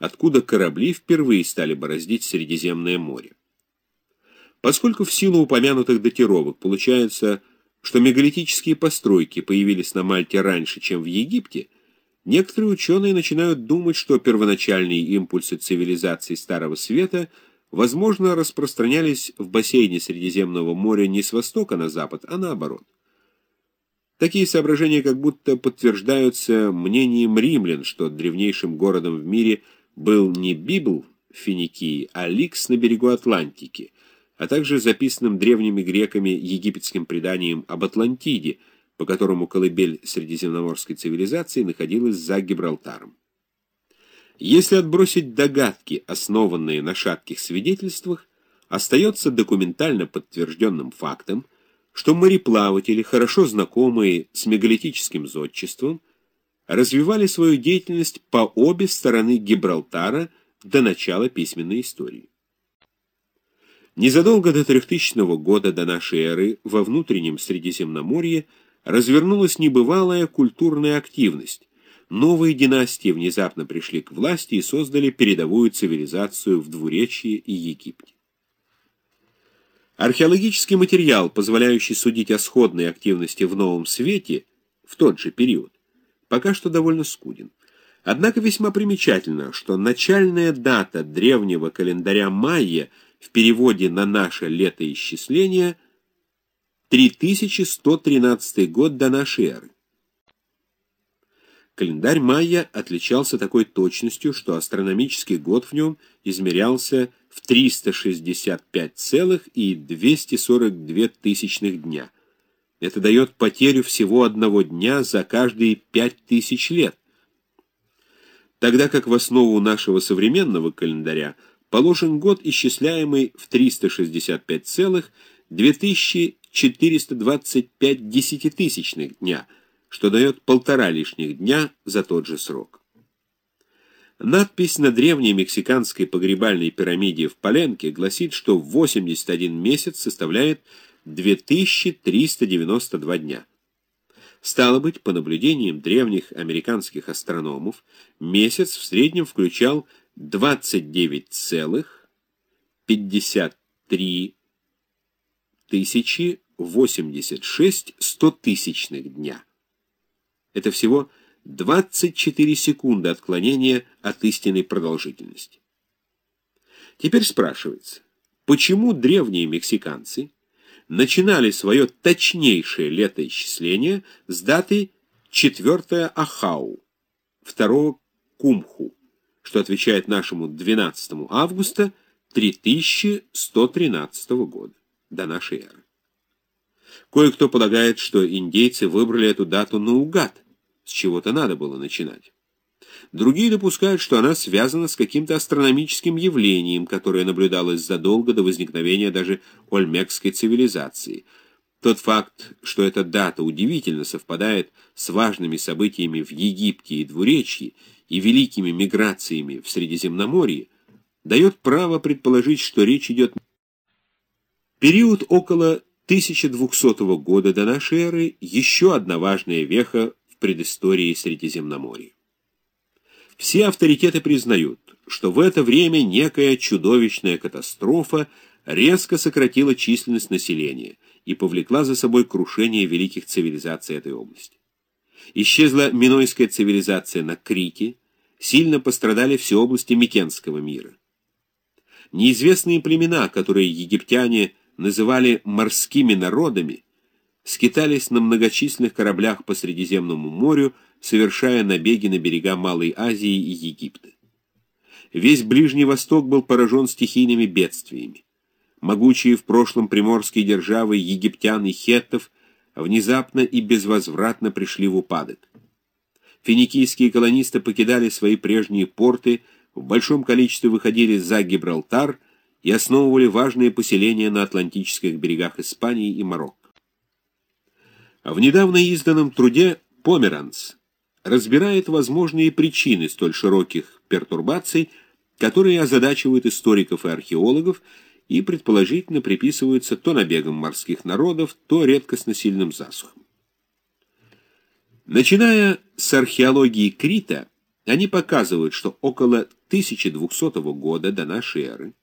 откуда корабли впервые стали бороздить Средиземное море. Поскольку в силу упомянутых датировок получается, что мегалитические постройки появились на Мальте раньше, чем в Египте, некоторые ученые начинают думать, что первоначальные импульсы цивилизации Старого Света возможно распространялись в бассейне Средиземного моря не с востока на запад, а наоборот. Такие соображения как будто подтверждаются мнением римлян, что древнейшим городом в мире был не Библ Финикии, а Ликс на берегу Атлантики, а также записанным древними греками египетским преданием об Атлантиде, по которому колыбель средиземноморской цивилизации находилась за Гибралтаром. Если отбросить догадки, основанные на шатких свидетельствах, остается документально подтвержденным фактом, что мореплаватели, хорошо знакомые с мегалитическим зодчеством, развивали свою деятельность по обе стороны Гибралтара до начала письменной истории. Незадолго до 3000 года до нашей эры во внутреннем Средиземноморье развернулась небывалая культурная активность. Новые династии внезапно пришли к власти и создали передовую цивилизацию в Двуречье и Египте. Археологический материал, позволяющий судить о сходной активности в Новом Свете в тот же период, пока что довольно скуден. Однако весьма примечательно, что начальная дата древнего календаря майя в переводе на наше летоисчисление 3113 год до нашей эры. Календарь майя отличался такой точностью, что астрономический год в нем измерялся в 365,242 тысячных дня. Это дает потерю всего одного дня за каждые пять тысяч лет. Тогда как в основу нашего современного календаря положен год, исчисляемый в 365,2425 десятитысячных дня – что дает полтора лишних дня за тот же срок. Надпись на древней мексиканской погребальной пирамиде в Поленке гласит, что 81 месяц составляет 2392 дня. Стало быть, по наблюдениям древних американских астрономов, месяц в среднем включал 29,53 тысячи 86 стотысячных дня. Это всего 24 секунды отклонения от истинной продолжительности. Теперь спрашивается, почему древние мексиканцы начинали свое точнейшее летоисчисление с даты 4 Ахау, 2 Кумху, что отвечает нашему 12 августа 3113 года до нашей эры. Кое-кто полагает, что индейцы выбрали эту дату наугад, с чего-то надо было начинать. Другие допускают, что она связана с каким-то астрономическим явлением, которое наблюдалось задолго до возникновения даже ольмекской цивилизации. Тот факт, что эта дата удивительно совпадает с важными событиями в Египте и Двуречье и великими миграциями в Средиземноморье, дает право предположить, что речь идет период около 1200 года до нашей эры еще одна важная веха в предыстории Средиземноморья. Все авторитеты признают, что в это время некая чудовищная катастрофа резко сократила численность населения и повлекла за собой крушение великих цивилизаций этой области. Исчезла минойская цивилизация на Крите, сильно пострадали все области Микенского мира. Неизвестные племена, которые египтяне называли морскими народами, скитались на многочисленных кораблях по Средиземному морю, совершая набеги на берега Малой Азии и Египта. Весь Ближний Восток был поражен стихийными бедствиями. Могучие в прошлом приморские державы египтян и хеттов внезапно и безвозвратно пришли в упадок. Финикийские колонисты покидали свои прежние порты, в большом количестве выходили за Гибралтар – и основывали важные поселения на Атлантических берегах Испании и Марокко. В недавно изданном труде «Померанц» разбирает возможные причины столь широких пертурбаций, которые озадачивают историков и археологов и предположительно приписываются то набегам морских народов, то редкостно сильным засухам. Начиная с археологии Крита, Они показывают, что около 1200 года до нашей эры